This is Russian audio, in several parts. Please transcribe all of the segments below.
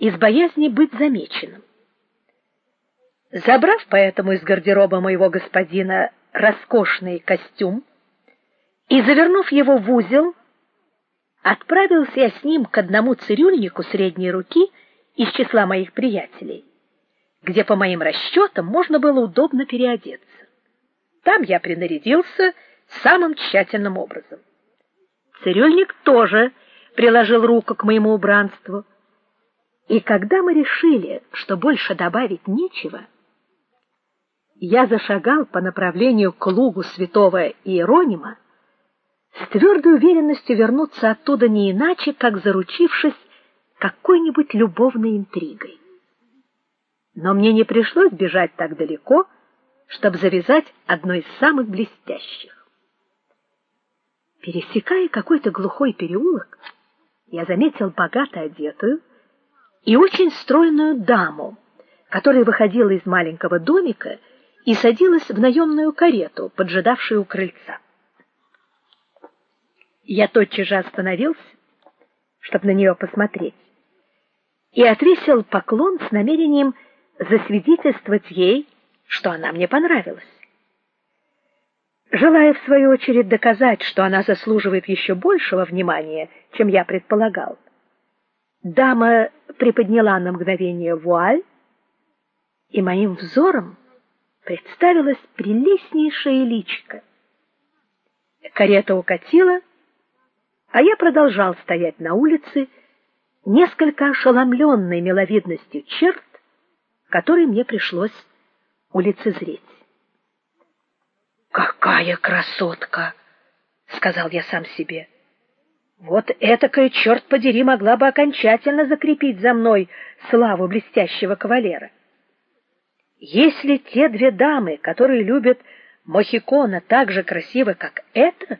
из боязни быть замеченным. Забрав поэтому из гардероба моего господина роскошный костюм и завернув его в узел, отправился я с ним к одному цирюльнику средней руки из числа моих приятелей, где по моим расчетам можно было удобно переодеться. Там я принарядился самым тщательным образом. Цирюльник тоже приложил руку к моему убранству. И когда мы решили, что больше добавить нечего, я зашагал по направлению к лугу святого Иеронима, с твердой уверенностью вернуться оттуда не иначе, как заручившись какой-нибудь любовной интригой. Но мне не пришлось бежать так далеко, чтобы завязать одно из самых блестящих. Пересекая какой-то глухой переулок, я заметил богато одетую и очень стройную даму, которая выходила из маленького домика и садилась в наемную карету, поджидавшую у крыльца. Я тотчас же остановился, чтобы на нее посмотреть, и отвесил поклон с намерением засвидетельствовать ей, что она мне понравилась. Желая в свою очередь доказать, что она заслуживает еще большего внимания, чем я предполагал, дама приподняла на мгновение вуаль, и моим взором представилась прелестнейшая личико. Карета укатила, а я продолжал стоять на улице, несколько ошеломленный миловидностью черт, которые мне пришлось улицезреть. Какая красотка, сказал я сам себе. Вот этакая черт подери могла бы окончательно закрепить за мной славу блестящего кавалера. Если те две дамы, которые любят Мохикона, так же красивы, как эта,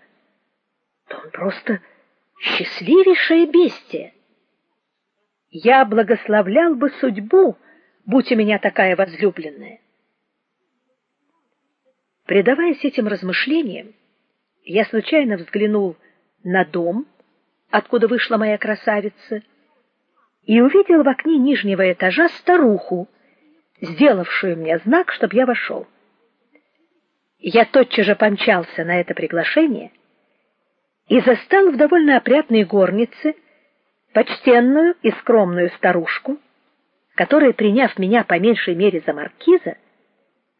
то он просто счастливейшее бестие. Я благословлял бы судьбу, будь у меня такая возлюбленная. Предаваясь этим размышлениям, я случайно взглянул на дом, откуда вышла моя красавица, и увидел в окне нижнего этажа старуху, сделавшую мне знак, чтобы я вошел. Я тотчас же помчался на это приглашение и застал в довольно опрятной горнице почтенную и скромную старушку, которая, приняв меня по меньшей мере за маркиза,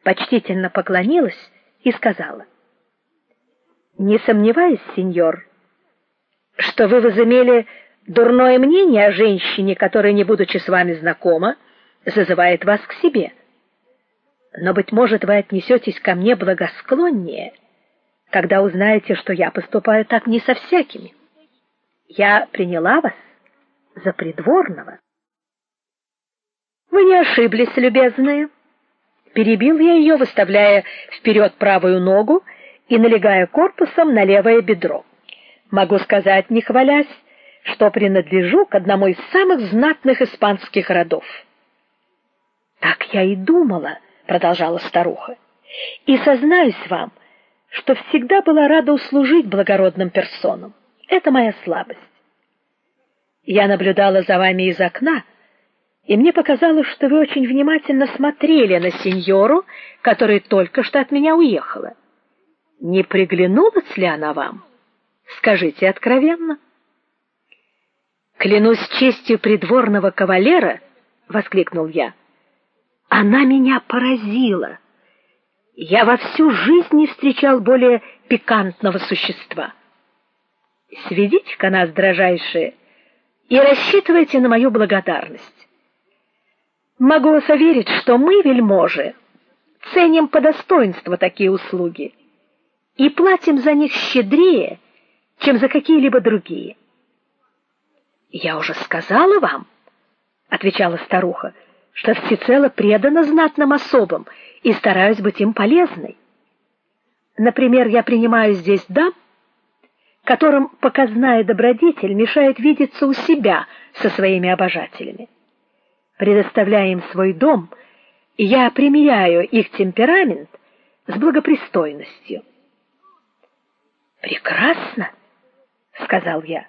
почтительно поклонилась и сказала: "Не сомневаюсь, сеньор, что вы возымели дурное мнение о женщине, которая, не будучи с вами знакома, зазывает вас к себе. Но быть может, вы отнесетесь ко мне благосклоннее, когда узнаете, что я поступаю так не со всякими. Я приняла вас за придворного". Вы не ошиблись, любезная перебил я ее, выставляя вперед правую ногу и налегая корпусом на левое бедро. Могу сказать, не хвалясь, что принадлежу к одному из самых знатных испанских родов. Так я и думала, продолжала старуха. И сознаюсь вам, что всегда была рада услужить благородным персонам. Это моя слабость. Я наблюдала за вами из окна, и мне показалось, что вы очень внимательно смотрели на сеньору, которая только что от меня уехала. Не приглянулась ли она вам? Скажите откровенно. Клянусь честью придворного кавалера, воскликнул я. Она меня поразила. Я во всю жизнь не встречал более пикантного существа. Сведите-ка нас, дрожайшие, и рассчитывайте на мою благодарность. Могу вас уверить, что мы, вельможи, ценим по достоинству такие услуги и платим за них щедрее, чем за какие-либо другие. Я уже сказала вам, отвечала старуха, что всецело предана знатным особам и стараюсь быть им полезной. Например, я принимаю здесь дам, которым показная добродетель мешает видеться у себя со своими обожателями предоставляя им свой дом, я примеряю их темперамент с благопристойностью. Прекрасно, сказал я.